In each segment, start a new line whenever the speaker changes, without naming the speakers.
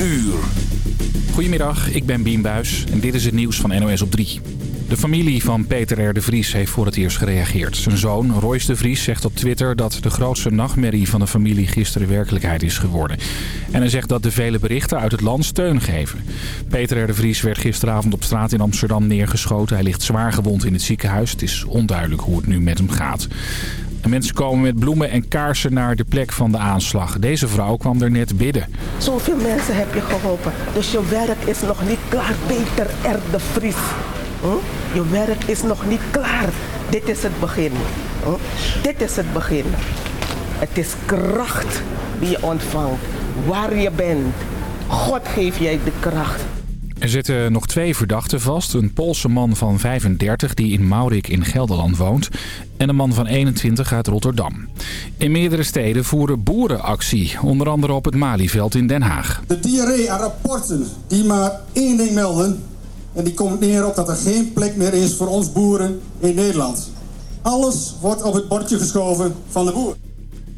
uur.
Goedemiddag, ik ben Bien Buis en dit is het nieuws van NOS op 3. De familie van Peter R. de Vries heeft voor het eerst gereageerd. Zijn zoon, Royce de Vries, zegt op Twitter dat de grootste nachtmerrie van de familie gisteren werkelijkheid is geworden. En hij zegt dat de vele berichten uit het land steun geven. Peter R. de Vries werd gisteravond op straat in Amsterdam neergeschoten. Hij ligt zwaar gewond in het ziekenhuis. Het is onduidelijk hoe het nu met hem gaat. En mensen komen met bloemen en kaarsen naar de plek van de aanslag. Deze vrouw kwam er net bidden.
Zoveel mensen heb je geholpen. Dus je werk is nog niet klaar, Peter R. de Vries. Hm? Je werk is nog niet klaar. Dit is het begin. Hm? Dit is het begin. Het is kracht die je ontvangt. Waar je bent. God geeft jij de kracht.
Er zitten nog twee verdachten vast. Een Poolse man van 35 die in Maurik in Gelderland woont. En een man van 21 uit Rotterdam. In meerdere steden voeren boeren actie. Onder andere op het Malieveld in Den Haag.
De diarree aan rapporten die maar één ding melden. En die komt neer op dat er geen plek meer is voor ons boeren in Nederland. Alles wordt op het bordje geschoven van de boer.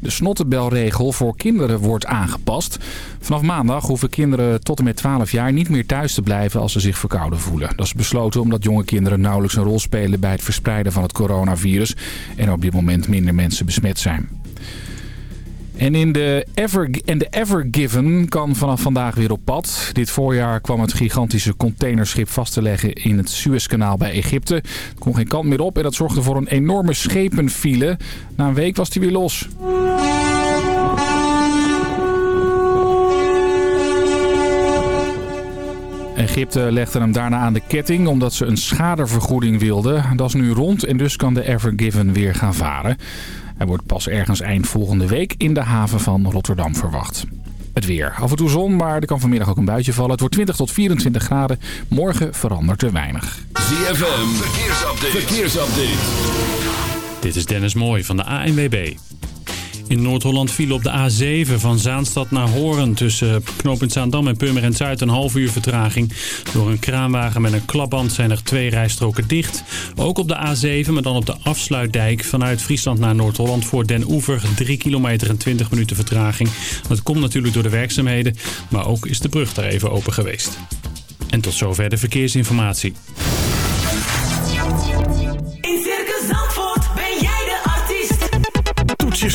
De snottenbelregel voor kinderen wordt aangepast. Vanaf maandag hoeven kinderen tot en met 12 jaar niet meer thuis te blijven als ze zich verkouden voelen. Dat is besloten omdat jonge kinderen nauwelijks een rol spelen bij het verspreiden van het coronavirus. En op dit moment minder mensen besmet zijn. En in de, Ever, en de Ever Given kan vanaf vandaag weer op pad. Dit voorjaar kwam het gigantische containerschip vast te leggen in het Suezkanaal bij Egypte. Het kon geen kant meer op en dat zorgde voor een enorme schepenfile. Na een week was hij weer los. Egypte legde hem daarna aan de ketting omdat ze een schadevergoeding wilden. Dat is nu rond en dus kan de Ever Given weer gaan varen. Hij wordt pas ergens eind volgende week in de haven van Rotterdam verwacht. Het weer. Af en toe zon, maar er kan vanmiddag ook een buitje vallen. Het wordt 20 tot 24 graden. Morgen verandert er weinig.
ZFM, verkeersupdate. verkeersupdate.
Dit is Dennis Mooij van de ANWB. In Noord-Holland viel op de A7 van Zaanstad naar Horen... tussen knooppunt Zaandam en Purmerend Zuid een half uur vertraging. Door een kraanwagen met een klapband zijn er twee rijstroken dicht. Ook op de A7, maar dan op de afsluitdijk... vanuit Friesland naar Noord-Holland voor Den Oever... 3 kilometer en 20 minuten vertraging. Dat komt natuurlijk door de werkzaamheden... maar ook is de brug daar even open geweest. En tot zover de verkeersinformatie.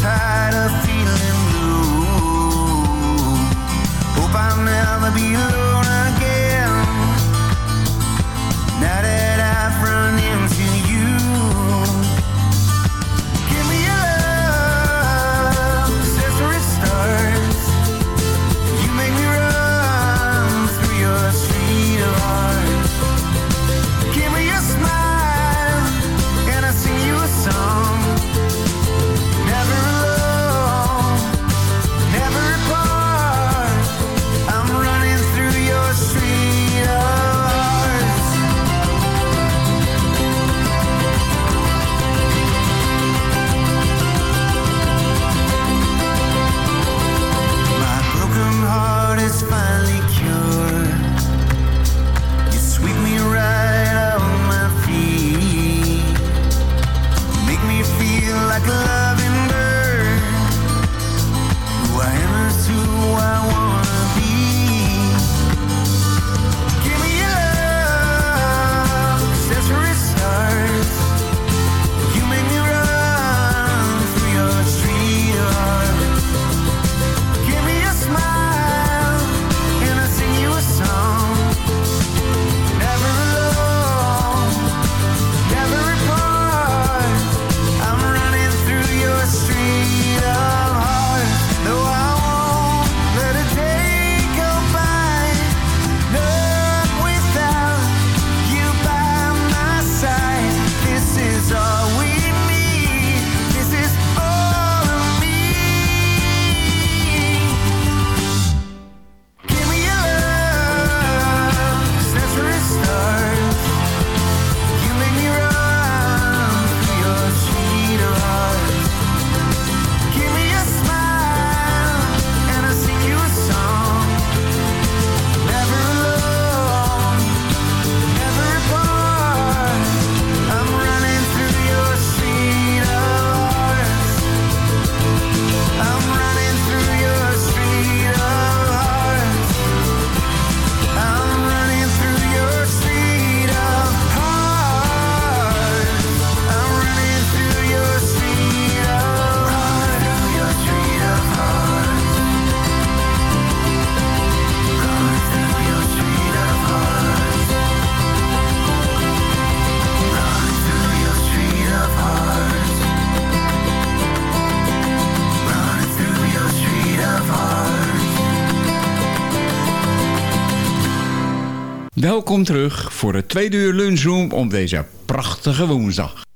Tired of feeling blue. Hope I'll never be alone
Welkom terug voor het tweede uur lunchroom op deze prachtige woensdag.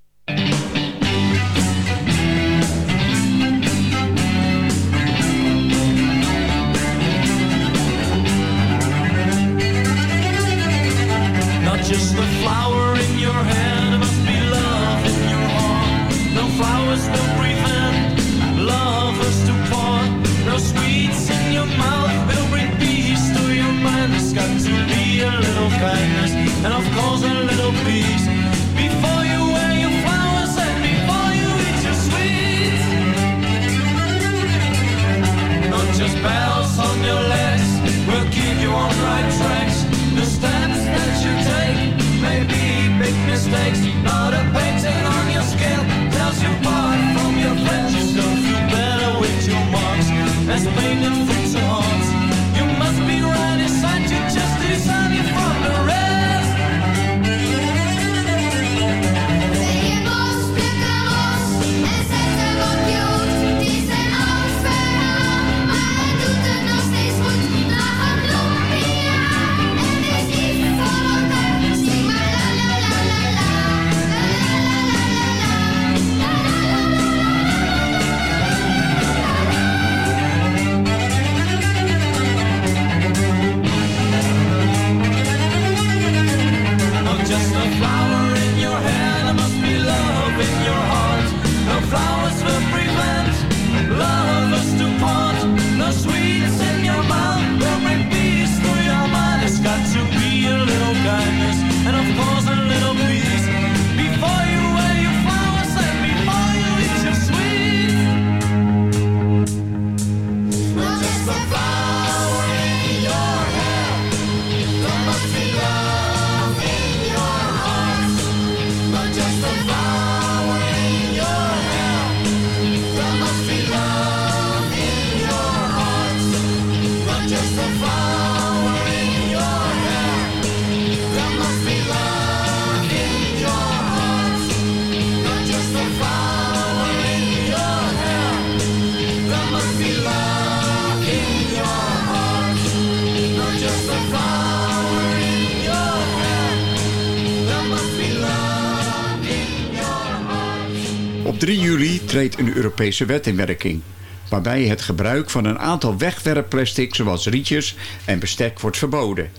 Treedt een Europese wet in werking. Waarbij het gebruik van een aantal wegwerpplastic zoals rietjes en bestek wordt verboden.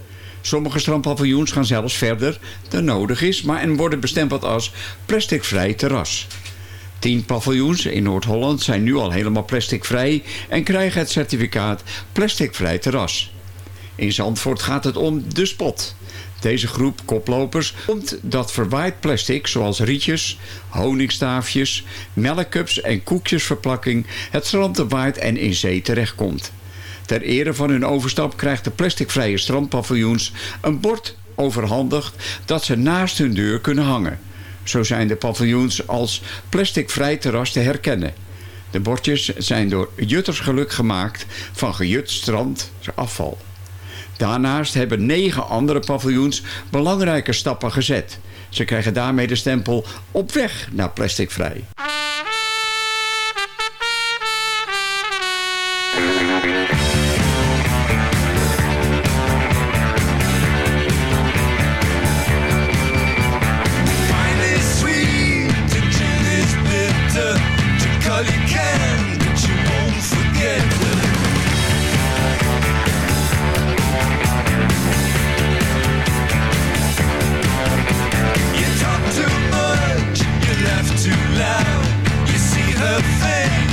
Sommige strandpaviljoens gaan zelfs verder dan nodig is, maar en worden bestempeld als plasticvrij terras. Tien paviljoens in Noord-Holland zijn nu al helemaal plasticvrij en krijgen het certificaat plasticvrij terras. In Zandvoort gaat het om de spot. Deze groep koplopers komt dat verwaaid plastic zoals rietjes, honingstaafjes, melkcups en koekjesverplakking het strand te waait en in zee terechtkomt. Ter ere van hun overstap krijgt de plasticvrije strandpaviljoens een bord overhandigd dat ze naast hun deur kunnen hangen. Zo zijn de paviljoens als plasticvrij terras te herkennen. De bordjes zijn door juttersgeluk gemaakt van gejut strandafval. Daarnaast hebben negen andere paviljoens belangrijke stappen gezet. Ze krijgen daarmee de stempel op weg naar plasticvrij.
too loud.
You see
her face.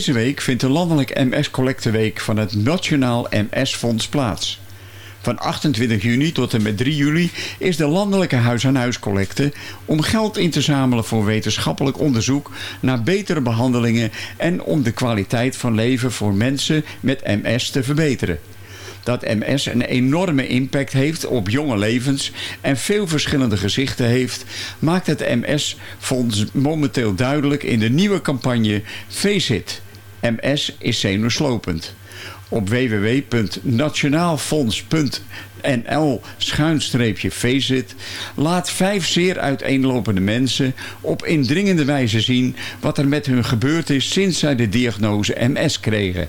Deze week vindt de landelijke MS-collecteweek van het Nationaal MS-fonds plaats. Van 28 juni tot en met 3 juli is de landelijke huis-aan-huis-collecte om geld in te zamelen voor wetenschappelijk onderzoek naar betere behandelingen en om de kwaliteit van leven voor mensen met MS te verbeteren. Dat MS een enorme impact heeft op jonge levens en veel verschillende gezichten heeft, maakt het MS-fonds momenteel duidelijk in de nieuwe campagne Face It. MS is zenuwslopend. Op www.nationaalfonds.nl schuinstreepje Faceit laat vijf zeer uiteenlopende mensen op indringende wijze zien wat er met hun gebeurd is sinds zij de diagnose MS kregen.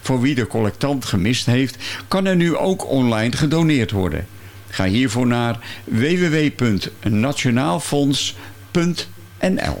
Voor wie de collectant gemist heeft, kan er nu ook online gedoneerd worden. Ga hiervoor naar www.nationaalfonds.nl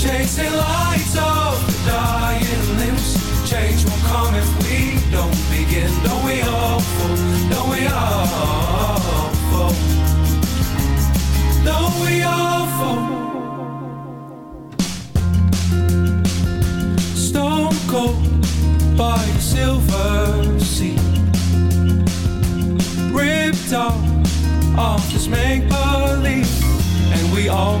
Chasing lights of the dying limbs. Change won't come if we don't begin. Don't we all fall? Don't we all fall? Don't we all fall? Stone cold by the silver sea. Ripped off off this make believe, and we all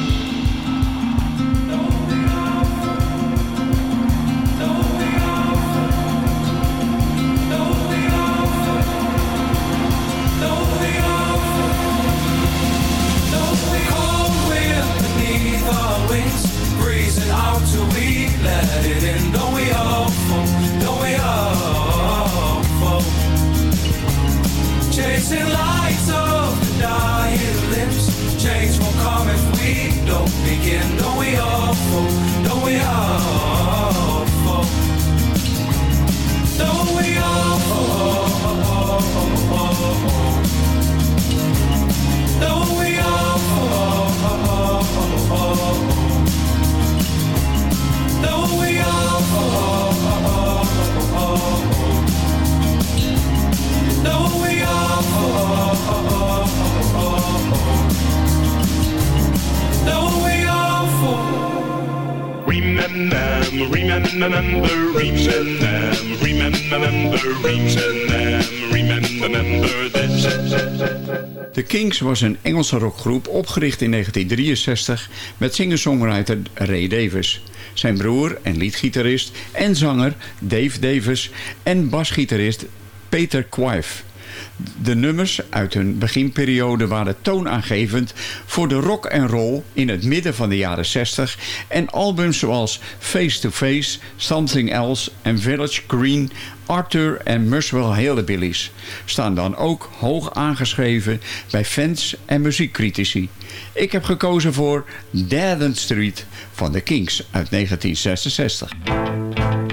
This.
The Kings was een Engelse rockgroep opgericht in 1963 met singer-songwriter Ray Davis. Zijn broer en liedgitarist en zanger Dave Davis en basgitarist Peter Quaife. De nummers uit hun beginperiode waren toonaangevend voor de rock en roll in het midden van de jaren 60 en albums zoals Face to Face, Something Else en Village Green, Arthur en Muswell Hillbillies staan dan ook hoog aangeschreven bij fans en muziekcritici. Ik heb gekozen voor Dead Street van The Kings uit 1966.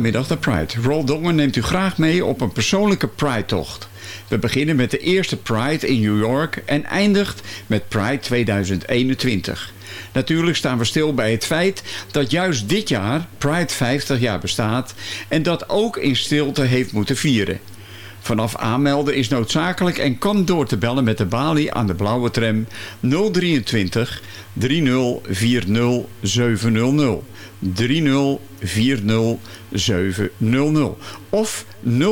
Middag de Pride. Roll Dongen neemt u graag mee op een persoonlijke Pride-tocht. We beginnen met de eerste Pride in New York en eindigt met Pride 2021. Natuurlijk staan we stil bij het feit dat juist dit jaar Pride 50 jaar bestaat... en dat ook in stilte heeft moeten vieren. Vanaf aanmelden is noodzakelijk en kan door te bellen met de balie aan de blauwe tram 023 3040 700. 3040 700 of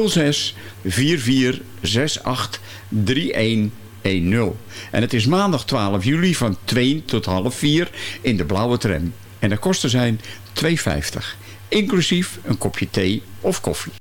06 44 68 3110. En het is maandag 12 juli van 2 tot half 4 in de blauwe tram. En de kosten zijn 2,50. Inclusief een kopje thee of koffie.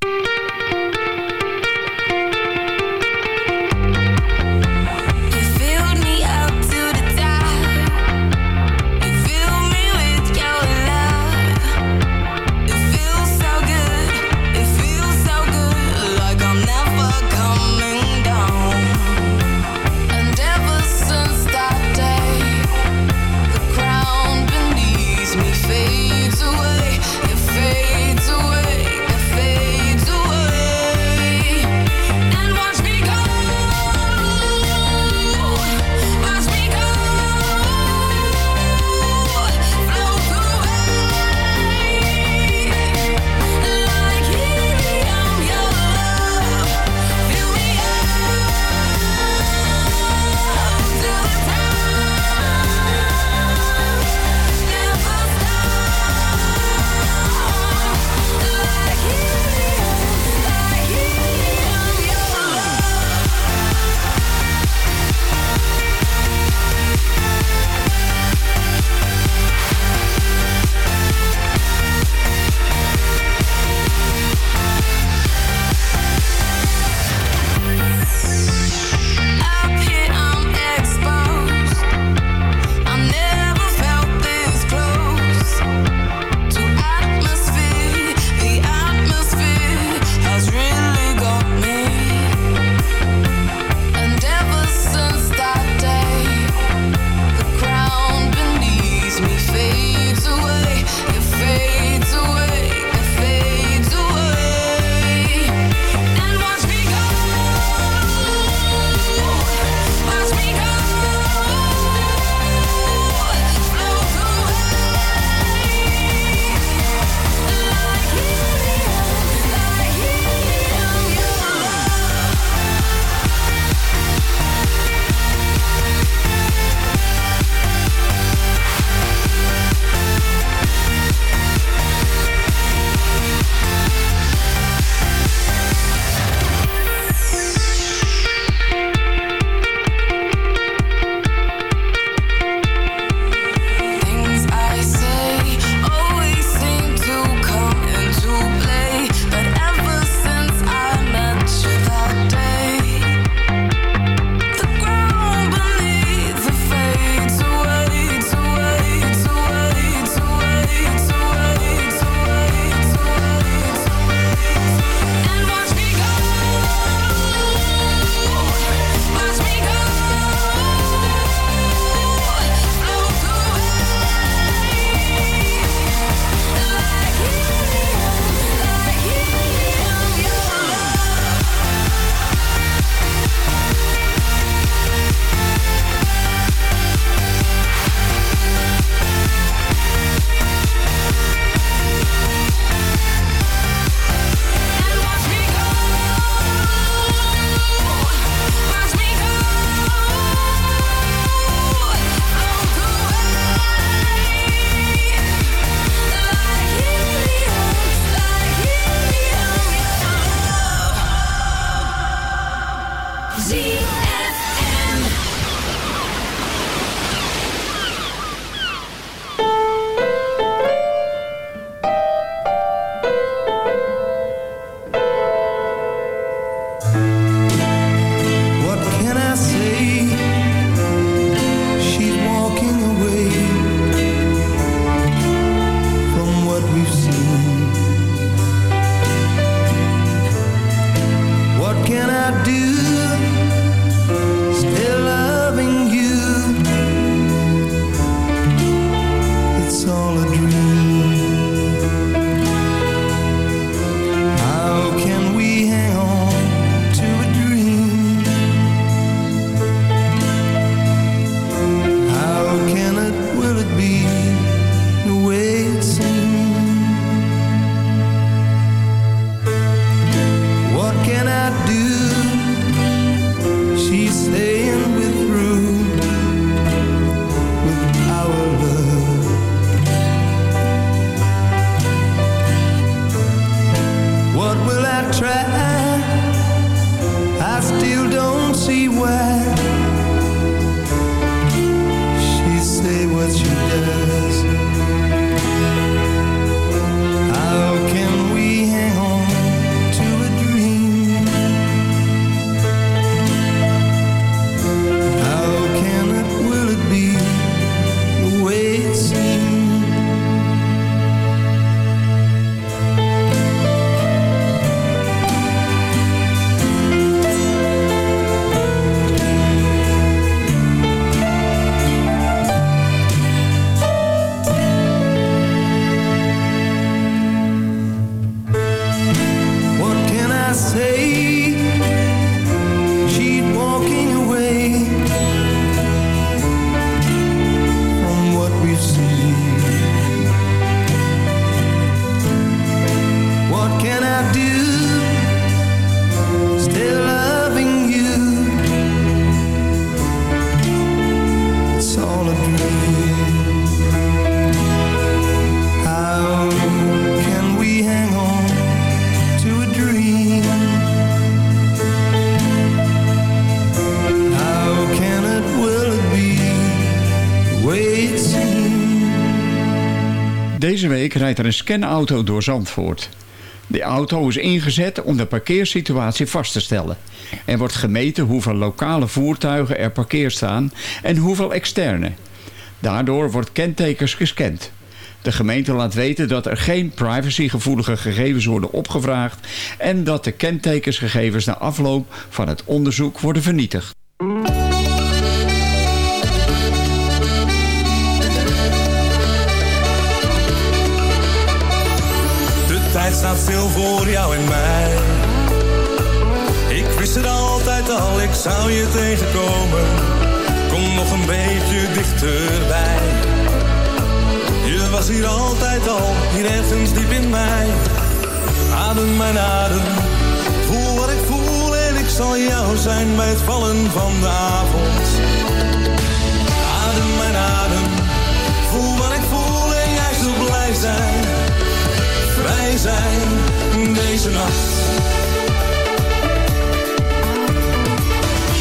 Rijdt er een scanauto door Zandvoort. De auto is ingezet om de parkeersituatie vast te stellen. Er wordt gemeten hoeveel lokale voertuigen er parkeer staan en hoeveel externe. Daardoor wordt kentekens gescand. De gemeente laat weten dat er geen privacygevoelige gegevens worden opgevraagd... en dat de kentekensgegevens na afloop van het onderzoek worden vernietigd.
Tijd staat stil voor jou en mij. Ik wist het altijd al, ik zou je tegenkomen. Kom nog een beetje dichterbij. Je was hier altijd al, hier ergens diep in mij. Adem mijn adem, voel wat ik voel en ik zal jou zijn bij het vallen van de avond. Nacht.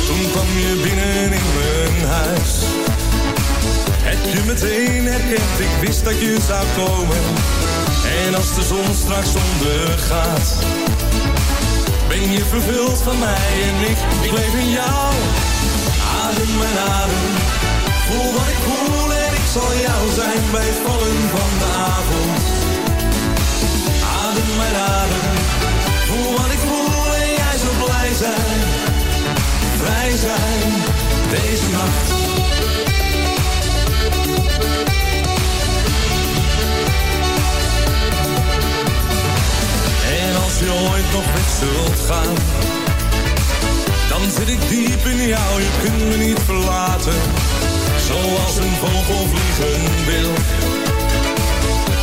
Toen kwam je binnen in mijn huis. Heb je meteen herkend, ik wist dat je zou komen. En als de zon straks ondergaat, ben je vervuld van mij en ik, ik leef in jou. Adem mijn adem, voel wat ik voel en ik zal jou zijn bij het vallen van de avond adem mijn adem. Zijn deze nacht. En als je ooit nog weg zult gaan, dan zit ik diep in jou, je kunt me niet verlaten. Zoals een vogel vliegen wil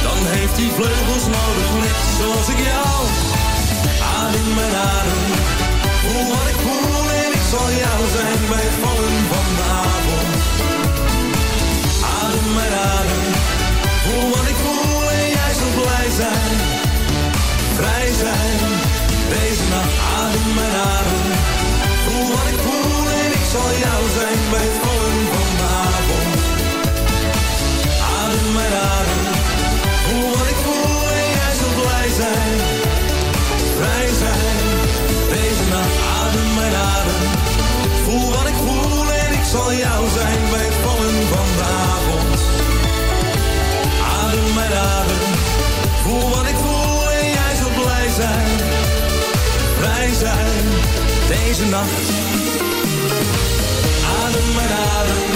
dan heeft hij vleugels nodig, net zoals ik jou. Adem mijn adem, voel wat ik zal jou zijn bij vallen van deze nacht. Adem mijn adem.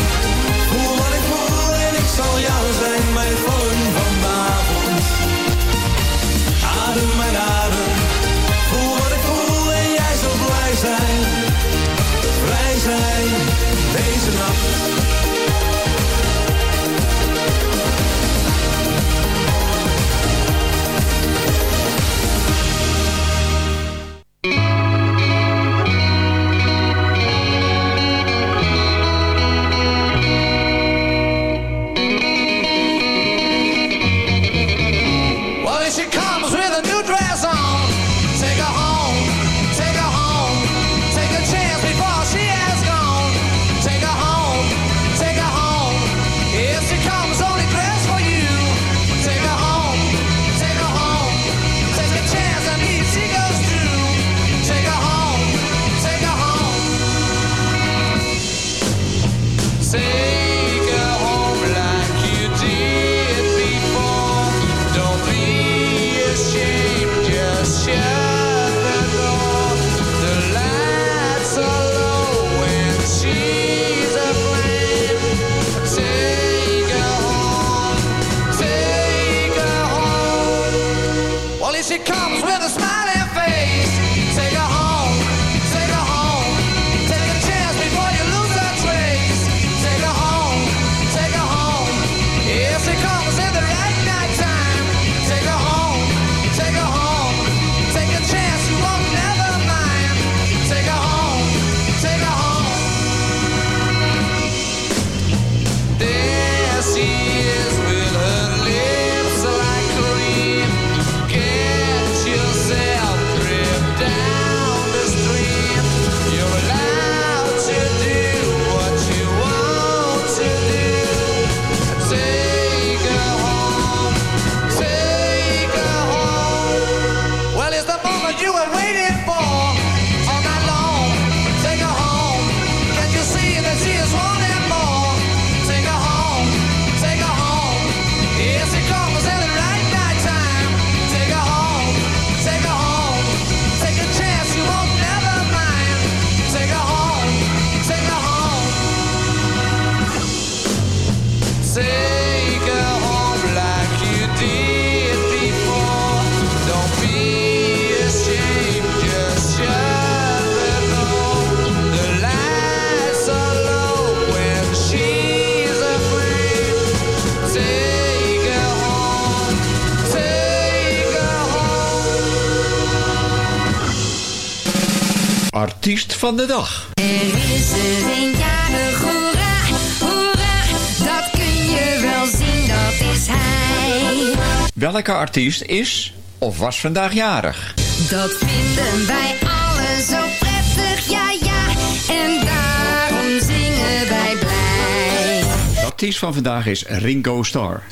Van de
dag.
Er is er een jarig, hoera, hoera, dat kun je wel zien, dat is hij.
Welke artiest is of was vandaag jarig?
Dat vinden wij allen zo prettig, ja ja, en daarom zingen wij blij.
De artiest van vandaag is Ringo Starr.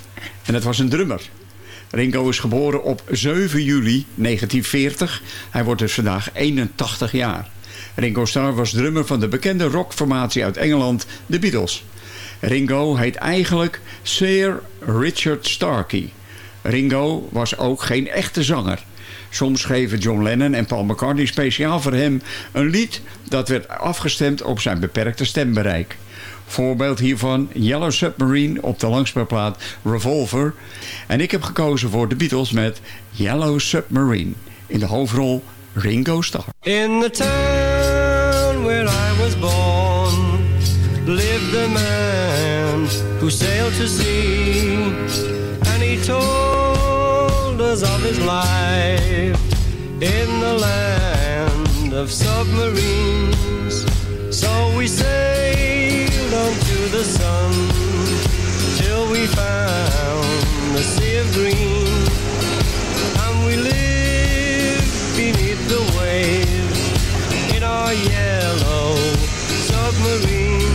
En het was een drummer. Ringo is geboren op 7 juli 1940. Hij wordt dus vandaag 81 jaar. Ringo Starr was drummer van de bekende rockformatie uit Engeland, de Beatles. Ringo heet eigenlijk Sir Richard Starkey. Ringo was ook geen echte zanger. Soms schreven John Lennon en Paul McCartney speciaal voor hem een lied dat werd afgestemd op zijn beperkte stembereik. Voorbeeld hiervan Yellow Submarine op de langspeelplaat Revolver. En ik heb gekozen voor de Beatles met Yellow Submarine. In de hoofdrol Ringo Starr.
In the town where I was born lived a man who sailed to sea, and he told us of his life in the land of submarines. So we sailed on to the sun till we found the sea of green, and we lived beneath the waves yellow submarine.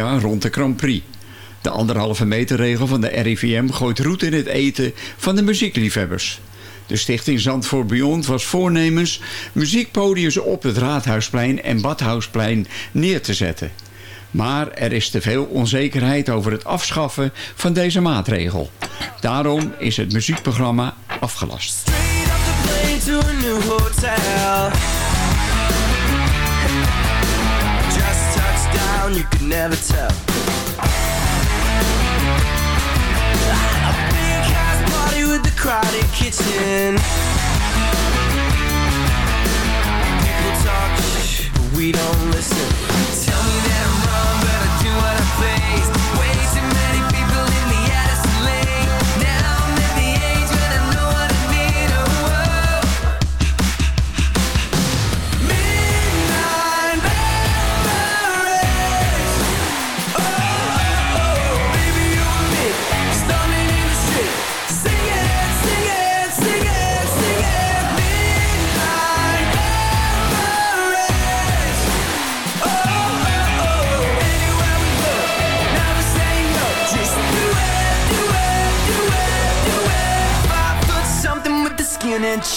Rond de Grand Prix. De anderhalve meter regel van de RIVM gooit roet in het eten van de muziekliefhebbers. De stichting Zandvoort Beyond was voornemens muziekpodiums op het Raadhuisplein en Badhuisplein neer te zetten. Maar er is te veel onzekerheid over het afschaffen van deze maatregel. Daarom is het muziekprogramma afgelast.
Down, you could never tell. A big house party with the crowded kitchen. People talk, but we don't listen.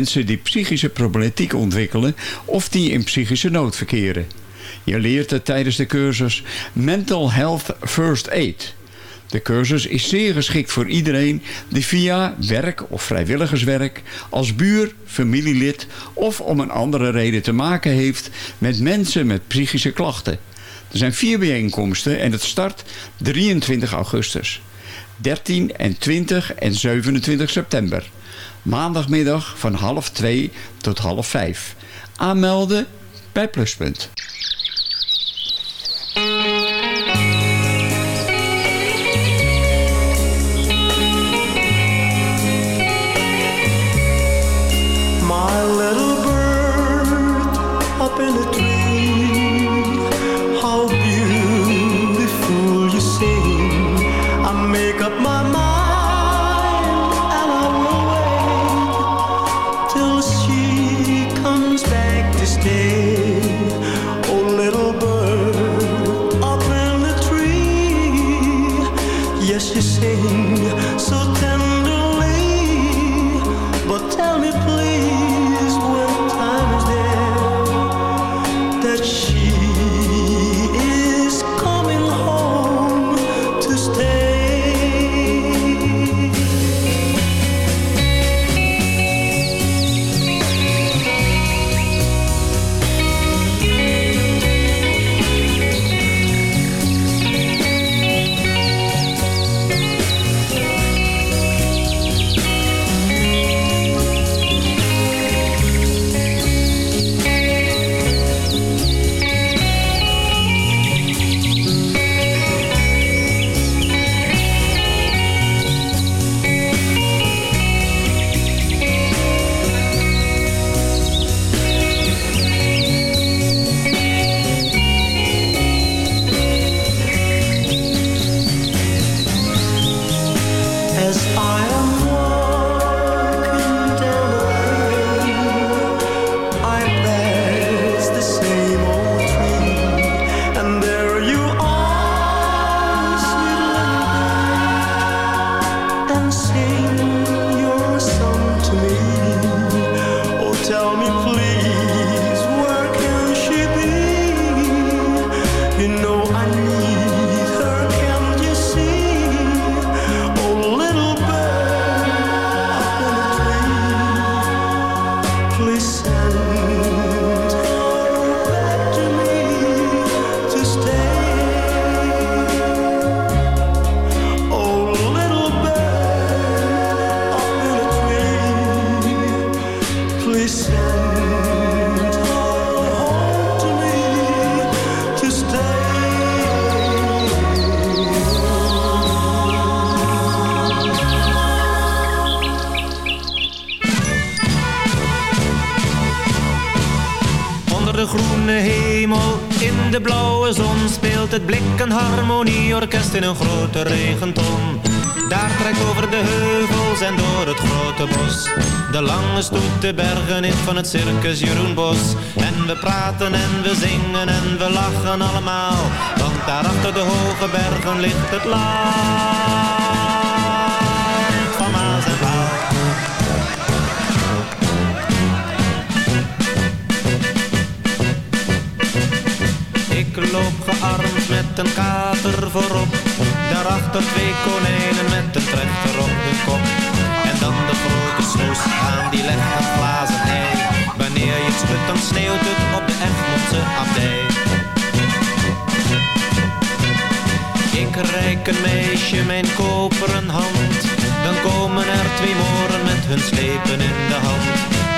mensen die psychische problematiek ontwikkelen of die in psychische nood verkeren? Je leert het tijdens de cursus Mental Health First Aid. De cursus is zeer geschikt voor iedereen die via werk of vrijwilligerswerk, als buur, familielid of om een andere reden te maken heeft met mensen met psychische klachten. Er zijn vier bijeenkomsten en het start 23 augustus. 13 en 20 en 27 september. Maandagmiddag van half 2 tot half 5. Aanmelden bij Pluspunt.
Harmonieorkest in een grote regenton. Daar trekt over de heuvels en door het grote bos. De lange stoet de bergen in van het circus Jeroen Bos. En we praten en we zingen en we lachen allemaal Want daar achter de hoge bergen ligt het land gearmd met een kater voorop. Daarachter twee konijnen met een trechter op de kop. En dan de grote snoes aan die legt een glazen ei. Wanneer je het dan sneeuwt het op de Egmondse abdij. Ik reik een meisje mijn koperen hand. Dan komen er twee moren met hun slepen in de hand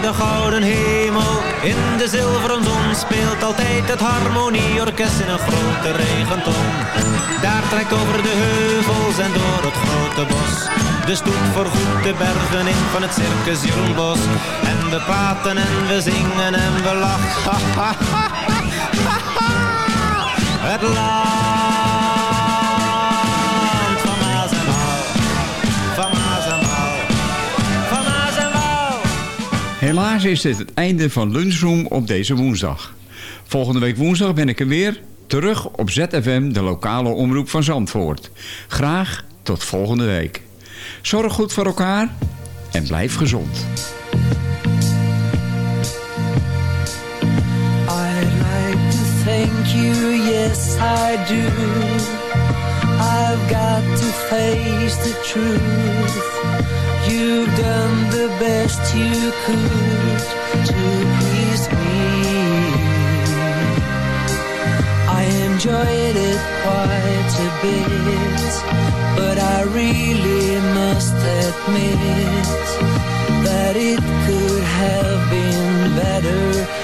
De gouden hemel, in de zilveren zon Speelt altijd het harmonieorkest in een grote regenton. Daar trekt over de heuvels en door het grote bos De stoet voorgoed de bergen in van het circus Bos. En we praten en we zingen en we lachen. Het land
Helaas is dit het einde van Lunchroom op deze woensdag. Volgende week woensdag ben ik er weer. Terug op ZFM, de lokale omroep van Zandvoort. Graag tot volgende week. Zorg goed voor elkaar en blijf gezond.
Like to thank you, yes I do. I've got to face the truth. You've done the best you could to please me. I enjoyed it quite a bit, but I really must admit that it could have been better